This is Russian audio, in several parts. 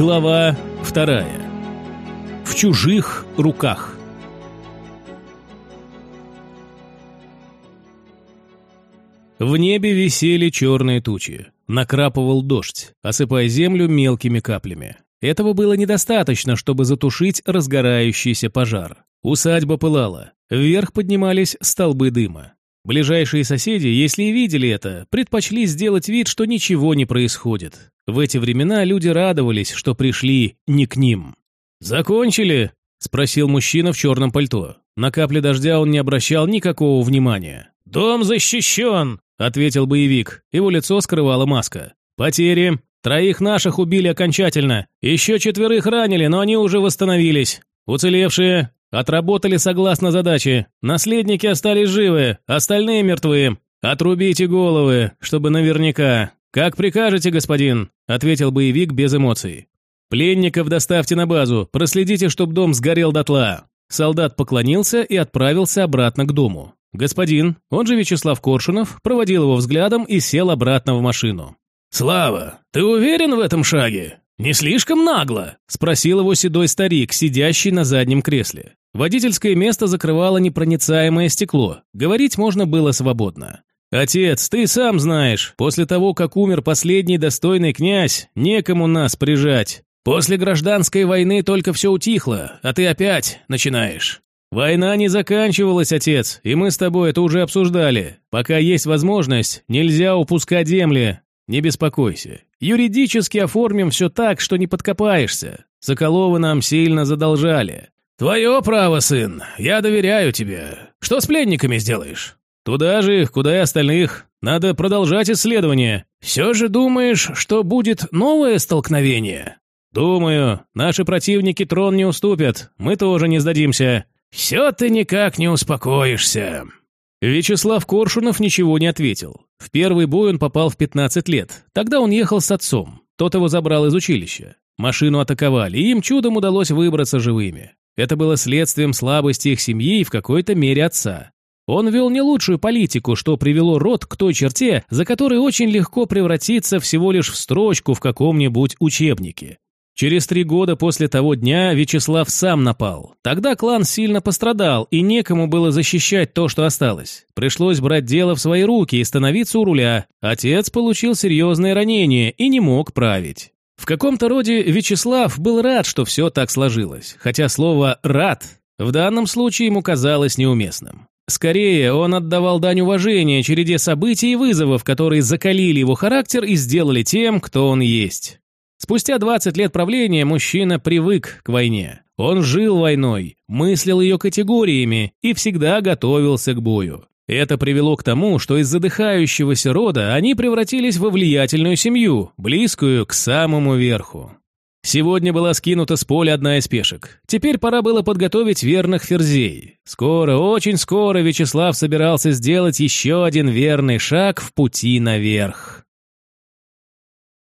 Глава вторая. В чужих руках. В небе висели черные тучи. Накрапывал дождь, осыпая землю мелкими каплями. Этого было недостаточно, чтобы затушить разгорающийся пожар. Усадьба пылала. Вверх поднимались столбы дыма. Ближайшие соседи, если и видели это, предпочли сделать вид, что ничего не происходит. В эти времена люди радовались, что пришли не к ним. «Закончили?» – спросил мужчина в черном пальто. На капле дождя он не обращал никакого внимания. «Дом защищен!» – ответил боевик. Его лицо скрывала маска. «Потери. Троих наших убили окончательно. Еще четверых ранили, но они уже восстановились. Уцелевшие отработали согласно задаче. Наследники остались живы, остальные мертвы. Отрубите головы, чтобы наверняка. Как прикажете, господин», – ответил боевик без эмоций. «Пленников доставьте на базу, проследите, чтобы дом сгорел дотла». Солдат поклонился и отправился обратно к дому. Господин, он же Вячеслав Коршунов, проводил его взглядом и сел обратно в машину. «Слава, ты уверен в этом шаге? Не слишком нагло?» – спросил его седой старик, сидящий на заднем кресле. Водительское место закрывало непроницаемое стекло. Говорить можно было свободно. «Отец, ты сам знаешь, после того, как умер последний достойный князь, некому нас прижать. После гражданской войны только все утихло, а ты опять начинаешь. Война не заканчивалась, отец, и мы с тобой это уже обсуждали. Пока есть возможность, нельзя упускать земли. Не беспокойся. Юридически оформим все так, что не подкопаешься. Соколовы нам сильно задолжали. Твое право, сын, я доверяю тебе. Что с пленниками сделаешь? Туда же, куда и остальных. Надо продолжать исследование. Все же думаешь, что будет новое столкновение? Думаю, наши противники трон не уступят. Мы тоже не сдадимся. Все ты никак не успокоишься. Вячеслав Коршунов ничего не ответил. В первый бой он попал в 15 лет. Тогда он ехал с отцом. Тот его забрал из училища. Машину атаковали, и им чудом удалось выбраться живыми. Это было следствием слабости их семьи и в какой-то мере отца. Он вел не лучшую политику, что привело род к той черте, за которой очень легко превратиться всего лишь в строчку в каком-нибудь учебнике. Через три года после того дня Вячеслав сам напал. Тогда клан сильно пострадал, и некому было защищать то, что осталось. Пришлось брать дело в свои руки и становиться у руля. Отец получил серьезное ранение и не мог править. В каком-то роде Вячеслав был рад, что все так сложилось, хотя слово «рад» в данном случае ему казалось неуместным. Скорее, он отдавал дань уважения череде событий и вызовов, которые закалили его характер и сделали тем, кто он есть. Спустя 20 лет правления мужчина привык к войне. Он жил войной, мыслил ее категориями и всегда готовился к бою. Это привело к тому, что из задыхающегося рода они превратились во влиятельную семью, близкую к самому верху. Сегодня была скинута с поля одна из пешек. Теперь пора было подготовить верных ферзей. Скоро, очень скоро Вячеслав собирался сделать еще один верный шаг в пути наверх.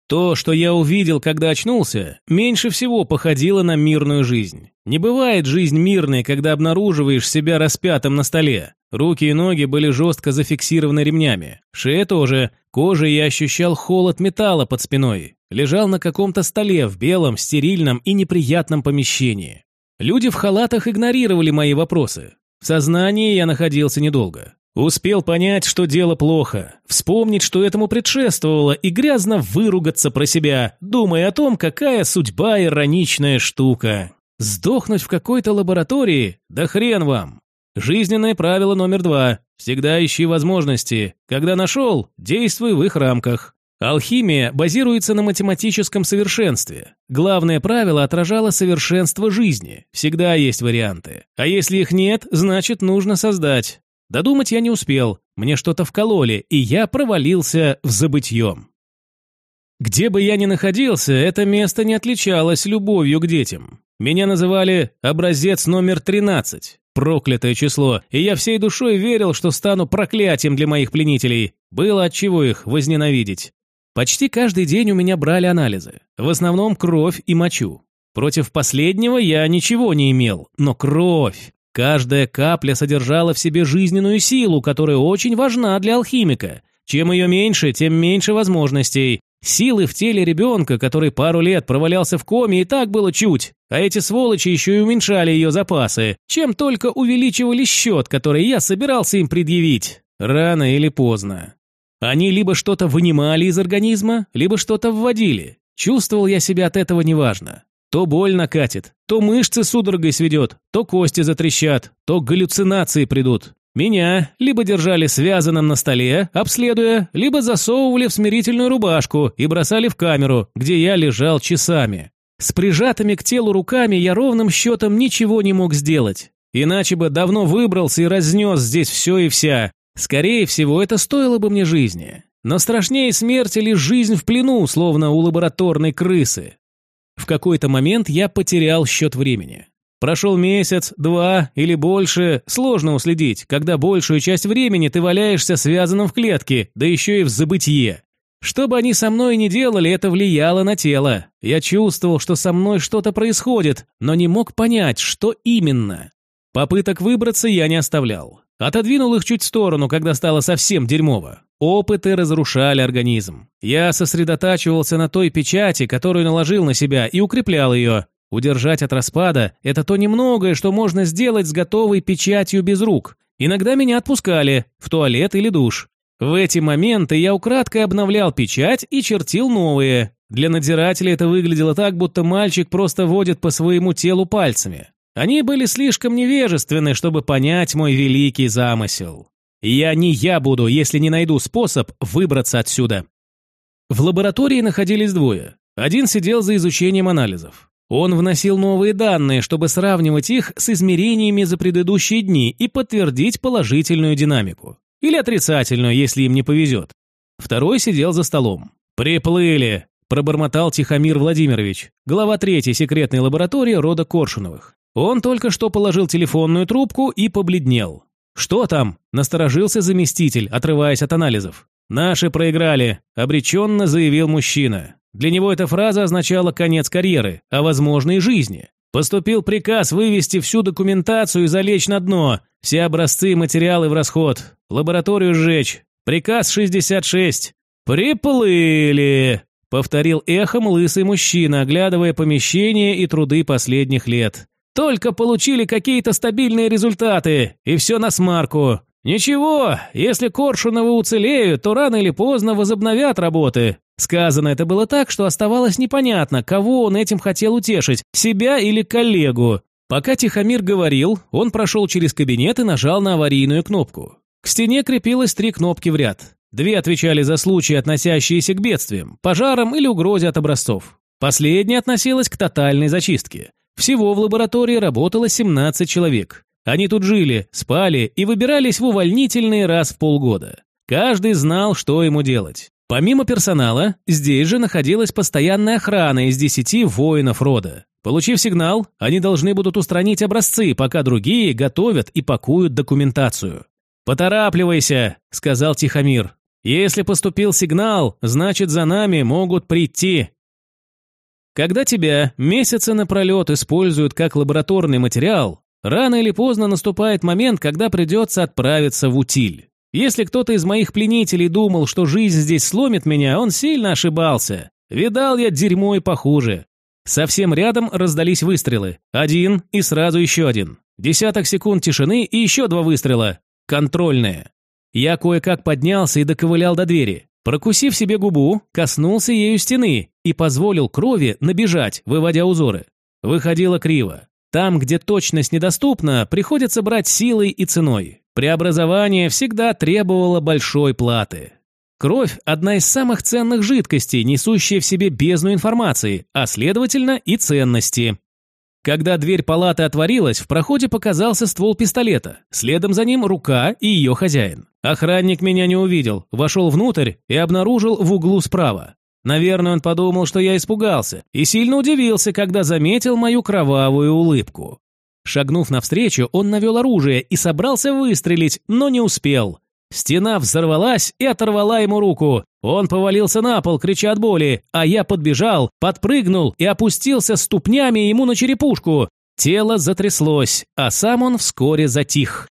То, что я увидел, когда очнулся, меньше всего походило на мирную жизнь. Не бывает жизнь мирной, когда обнаруживаешь себя распятым на столе. Руки и ноги были жестко зафиксированы ремнями. Шея тоже. Кожей я ощущал холод металла под спиной. Лежал на каком-то столе в белом, стерильном и неприятном помещении. Люди в халатах игнорировали мои вопросы. В сознании я находился недолго. Успел понять, что дело плохо, вспомнить, что этому предшествовало, и грязно выругаться про себя, думая о том, какая судьба ироничная штука. Сдохнуть в какой-то лаборатории? Да хрен вам! Жизненное правило номер два. Всегда ищи возможности. Когда нашел, действуй в их рамках. Алхимия базируется на математическом совершенстве. Главное правило отражало совершенство жизни. Всегда есть варианты. А если их нет, значит нужно создать. Додумать я не успел, мне что-то вкололи, и я провалился в забытьем. Где бы я ни находился, это место не отличалось любовью к детям. Меня называли «образец номер 13», проклятое число, и я всей душой верил, что стану проклятием для моих пленителей. Было от чего их возненавидеть. Почти каждый день у меня брали анализы, в основном кровь и мочу. Против последнего я ничего не имел, но кровь. Каждая капля содержала в себе жизненную силу, которая очень важна для алхимика. Чем ее меньше, тем меньше возможностей. Силы в теле ребенка, который пару лет провалялся в коме, и так было чуть. А эти сволочи еще и уменьшали ее запасы, чем только увеличивали счет, который я собирался им предъявить. Рано или поздно. Они либо что-то вынимали из организма, либо что-то вводили. Чувствовал я себя от этого неважно. То боль накатит, то мышцы судорогой сведет, то кости затрещат, то галлюцинации придут. Меня либо держали связанным на столе, обследуя, либо засовывали в смирительную рубашку и бросали в камеру, где я лежал часами. С прижатыми к телу руками я ровным счетом ничего не мог сделать. Иначе бы давно выбрался и разнес здесь все и вся. Скорее всего, это стоило бы мне жизни. Но страшнее смерти лишь жизнь в плену, словно у лабораторной крысы. В какой-то момент я потерял счет времени. Прошел месяц, два или больше, сложно уследить, когда большую часть времени ты валяешься связанным в клетке, да еще и в забытье. Что бы они со мной ни делали, это влияло на тело. Я чувствовал, что со мной что-то происходит, но не мог понять, что именно. Попыток выбраться я не оставлял. Отодвинул их чуть в сторону, когда стало совсем дерьмово. Опыты разрушали организм. Я сосредотачивался на той печати, которую наложил на себя, и укреплял ее. Удержать от распада – это то немногое, что можно сделать с готовой печатью без рук. Иногда меня отпускали, в туалет или душ. В эти моменты я украдкой обновлял печать и чертил новые. Для надзирателя это выглядело так, будто мальчик просто водит по своему телу пальцами. Они были слишком невежественны, чтобы понять мой великий замысел. Я не я буду, если не найду способ выбраться отсюда. В лаборатории находились двое. Один сидел за изучением анализов. Он вносил новые данные, чтобы сравнивать их с измерениями за предыдущие дни и подтвердить положительную динамику. Или отрицательную, если им не повезет. Второй сидел за столом. «Приплыли!» – пробормотал Тихомир Владимирович, глава третьей секретной лаборатории рода Коршуновых. Он только что положил телефонную трубку и побледнел. «Что там?» – насторожился заместитель, отрываясь от анализов. «Наши проиграли», – обреченно заявил мужчина. Для него эта фраза означала конец карьеры, а возможно и жизни. Поступил приказ вывести всю документацию и залечь на дно, все образцы и материалы в расход, лабораторию сжечь. Приказ 66. «Приплыли!» — повторил эхом лысый мужчина, оглядывая помещение и труды последних лет. «Только получили какие-то стабильные результаты, и все на смарку. Ничего, если Коршуновы уцелеют, то рано или поздно возобновят работы. Сказано это было так, что оставалось непонятно, кого он этим хотел утешить, себя или коллегу. Пока Тихомир говорил, он прошел через кабинет и нажал на аварийную кнопку. К стене крепилось три кнопки в ряд. Две отвечали за случаи, относящиеся к бедствиям, пожарам или угрозе от образцов. Последняя относилась к тотальной зачистке. Всего в лаборатории работало 17 человек. Они тут жили, спали и выбирались в увольнительные раз в полгода. Каждый знал, что ему делать. Помимо персонала, здесь же находилась постоянная охрана из десяти воинов рода. Получив сигнал, они должны будут устранить образцы, пока другие готовят и пакуют документацию. «Поторапливайся», — сказал Тихомир. «Если поступил сигнал, значит, за нами могут прийти». Когда тебя месяцы напролет используют как лабораторный материал, рано или поздно наступает момент, когда придется отправиться в утиль. Если кто-то из моих пленителей думал, что жизнь здесь сломит меня, он сильно ошибался. Видал я дерьмо и похуже. Совсем рядом раздались выстрелы. Один и сразу еще один. Десяток секунд тишины и еще два выстрела. Контрольные. Я кое-как поднялся и доковылял до двери. Прокусив себе губу, коснулся ею стены и позволил крови набежать, выводя узоры. Выходило криво. Там, где точность недоступна, приходится брать силой и ценой. Преобразование всегда требовало большой платы. Кровь – одна из самых ценных жидкостей, несущая в себе бездну информации, а следовательно и ценности. Когда дверь палаты отворилась, в проходе показался ствол пистолета. Следом за ним рука и ее хозяин. Охранник меня не увидел, вошел внутрь и обнаружил в углу справа. Наверное, он подумал, что я испугался, и сильно удивился, когда заметил мою кровавую улыбку. Шагнув навстречу, он навел оружие и собрался выстрелить, но не успел. Стена взорвалась и оторвала ему руку. Он повалился на пол, крича от боли, а я подбежал, подпрыгнул и опустился ступнями ему на черепушку. Тело затряслось, а сам он вскоре затих.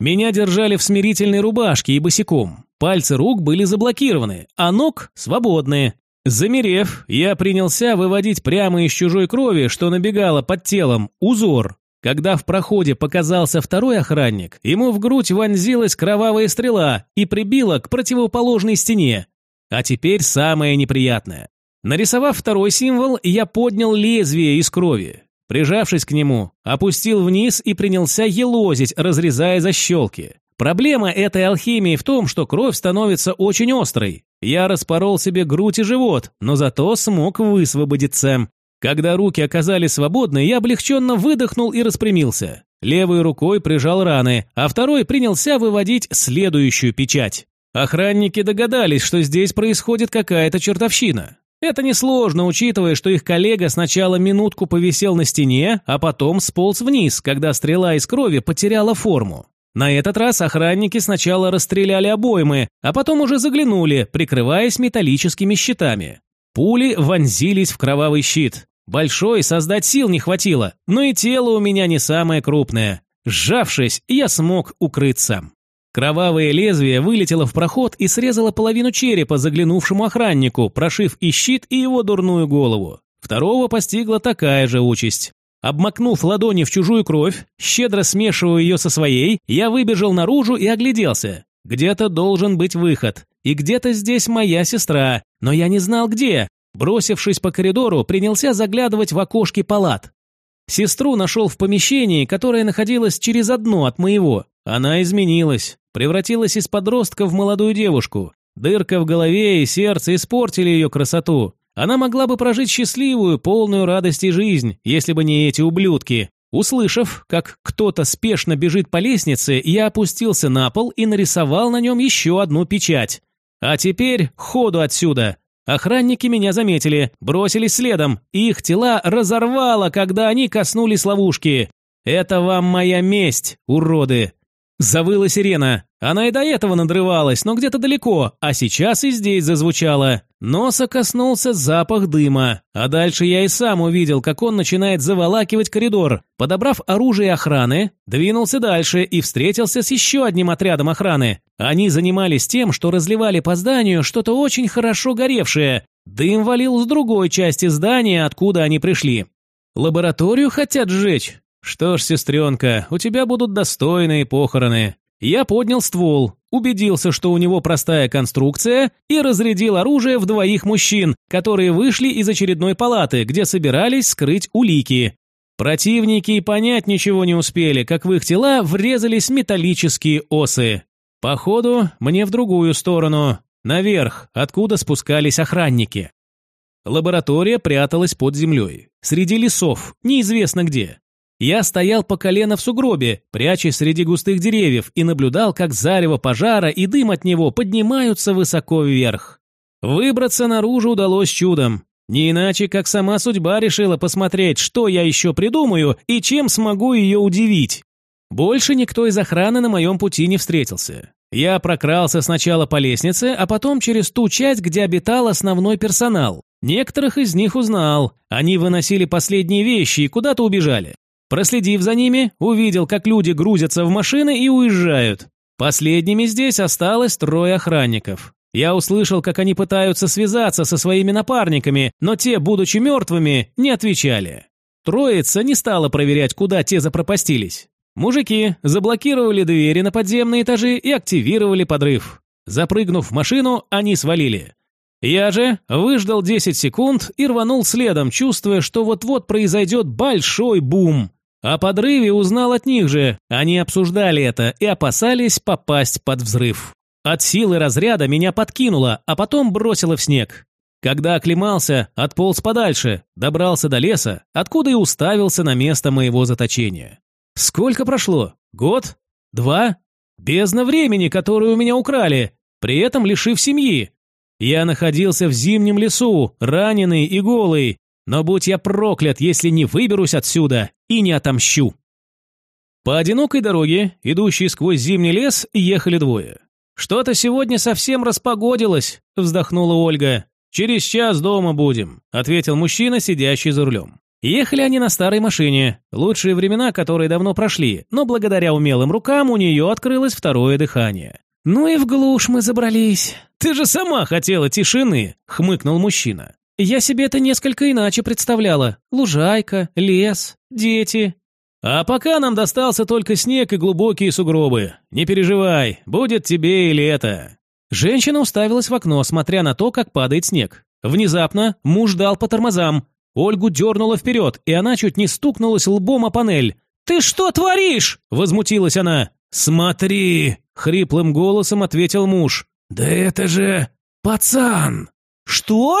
Меня держали в смирительной рубашке и босиком. Пальцы рук были заблокированы, а ног свободные. Замерев, я принялся выводить прямо из чужой крови, что набегало под телом, узор. Когда в проходе показался второй охранник, ему в грудь вонзилась кровавая стрела и прибила к противоположной стене. А теперь самое неприятное. Нарисовав второй символ, я поднял лезвие из крови. Прижавшись к нему, опустил вниз и принялся елозить, разрезая защелки. Проблема этой алхимии в том, что кровь становится очень острой. Я распорол себе грудь и живот, но зато смог высвободиться. Когда руки оказались свободны, я облегченно выдохнул и распрямился. Левой рукой прижал раны, а второй принялся выводить следующую печать. Охранники догадались, что здесь происходит какая-то чертовщина. Это несложно, учитывая, что их коллега сначала минутку повисел на стене, а потом сполз вниз, когда стрела из крови потеряла форму. На этот раз охранники сначала расстреляли обоймы, а потом уже заглянули, прикрываясь металлическими щитами. Пули вонзились в кровавый щит. Большой создать сил не хватило, но и тело у меня не самое крупное. Сжавшись, я смог укрыться. Кровавое лезвие вылетело в проход и срезало половину черепа заглянувшему охраннику, прошив и щит, и его дурную голову. Второго постигла такая же участь. Обмакнув ладони в чужую кровь, щедро смешивая ее со своей, я выбежал наружу и огляделся. Где-то должен быть выход. И где-то здесь моя сестра, но я не знал где. Бросившись по коридору, принялся заглядывать в окошки палат. Сестру нашел в помещении, которое находилось через одно от моего. Она изменилась, превратилась из подростка в молодую девушку. Дырка в голове и сердце испортили ее красоту. Она могла бы прожить счастливую, полную радости жизнь, если бы не эти ублюдки. Услышав, как кто-то спешно бежит по лестнице, я опустился на пол и нарисовал на нем еще одну печать. А теперь ходу отсюда. Охранники меня заметили, бросились следом, и их тела разорвало, когда они коснулись ловушки. Это вам моя месть, уроды. Завыла сирена. Она и до этого надрывалась, но где-то далеко, а сейчас и здесь зазвучала. Носа коснулся запах дыма, а дальше я и сам увидел, как он начинает заволакивать коридор. Подобрав оружие охраны, двинулся дальше и встретился с еще одним отрядом охраны. Они занимались тем, что разливали по зданию что-то очень хорошо горевшее. Дым валил с другой части здания, откуда они пришли. Лабораторию хотят сжечь. «Что ж, сестренка, у тебя будут достойные похороны». Я поднял ствол, убедился, что у него простая конструкция, и разрядил оружие в двоих мужчин, которые вышли из очередной палаты, где собирались скрыть улики. Противники и понять ничего не успели, как в их тела врезались металлические осы. Походу, мне в другую сторону, наверх, откуда спускались охранники. Лаборатория пряталась под землей, среди лесов, неизвестно где. Я стоял по колено в сугробе, прячась среди густых деревьев, и наблюдал, как зарево пожара и дым от него поднимаются высоко вверх. Выбраться наружу удалось чудом. Не иначе, как сама судьба решила посмотреть, что я еще придумаю и чем смогу ее удивить. Больше никто из охраны на моем пути не встретился. Я прокрался сначала по лестнице, а потом через ту часть, где обитал основной персонал. Некоторых из них узнал. Они выносили последние вещи и куда-то убежали. Проследив за ними, увидел, как люди грузятся в машины и уезжают. Последними здесь осталось трое охранников. Я услышал, как они пытаются связаться со своими напарниками, но те, будучи мертвыми, не отвечали. Троица не стала проверять, куда те запропастились. Мужики заблокировали двери на подземные этажи и активировали подрыв. Запрыгнув в машину, они свалили. Я же выждал 10 секунд и рванул следом, чувствуя, что вот-вот произойдет большой бум. О подрыве узнал от них же, они обсуждали это и опасались попасть под взрыв. От силы разряда меня подкинуло, а потом бросило в снег. Когда оклемался, отполз подальше, добрался до леса, откуда и уставился на место моего заточения. Сколько прошло? Год? Два? Бездна времени, которую у меня украли, при этом лишив семьи. Я находился в зимнем лесу, раненый и голый, но будь я проклят, если не выберусь отсюда и не отомщу. По одинокой дороге, идущей сквозь зимний лес, ехали двое. «Что-то сегодня совсем распогодилось», – вздохнула Ольга. «Через час дома будем», – ответил мужчина, сидящий за рулем. Ехали они на старой машине, лучшие времена, которые давно прошли, но благодаря умелым рукам у нее открылось второе дыхание. «Ну и в глушь мы забрались. Ты же сама хотела тишины», — хмыкнул мужчина. «Я себе это несколько иначе представляла. Лужайка, лес, дети». «А пока нам достался только снег и глубокие сугробы. Не переживай, будет тебе и лето». Женщина уставилась в окно, смотря на то, как падает снег. Внезапно муж дал по тормозам. Ольгу дернуло вперед, и она чуть не стукнулась лбом о панель. «Ты что творишь?» – возмутилась она. «Смотри!» – хриплым голосом ответил муж. «Да это же пацан!» «Что?»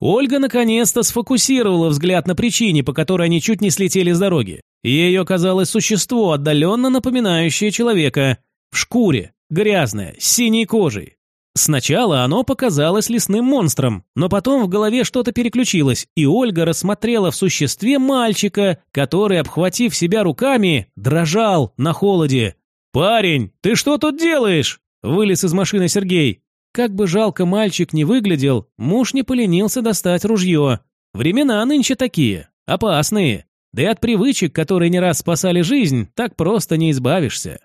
Ольга наконец-то сфокусировала взгляд на причине, по которой они чуть не слетели с дороги. Ей оказалось существо, отдаленно напоминающее человека. В шкуре, грязное, с синей кожей. Сначала оно показалось лесным монстром, но потом в голове что-то переключилось, и Ольга рассмотрела в существе мальчика, который, обхватив себя руками, дрожал на холоде. «Парень, ты что тут делаешь?» – вылез из машины Сергей. Как бы жалко мальчик не выглядел, муж не поленился достать ружье. Времена нынче такие, опасные. Да и от привычек, которые не раз спасали жизнь, так просто не избавишься.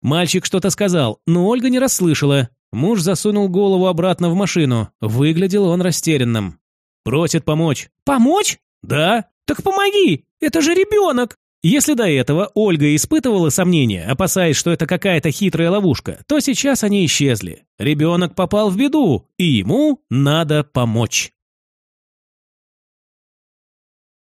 Мальчик что-то сказал, но Ольга не расслышала. Муж засунул голову обратно в машину. Выглядел он растерянным. «Просит помочь». «Помочь?» «Да». «Так помоги! Это же ребенок!» Если до этого Ольга испытывала сомнения, опасаясь, что это какая-то хитрая ловушка, то сейчас они исчезли. Ребенок попал в беду, и ему надо помочь.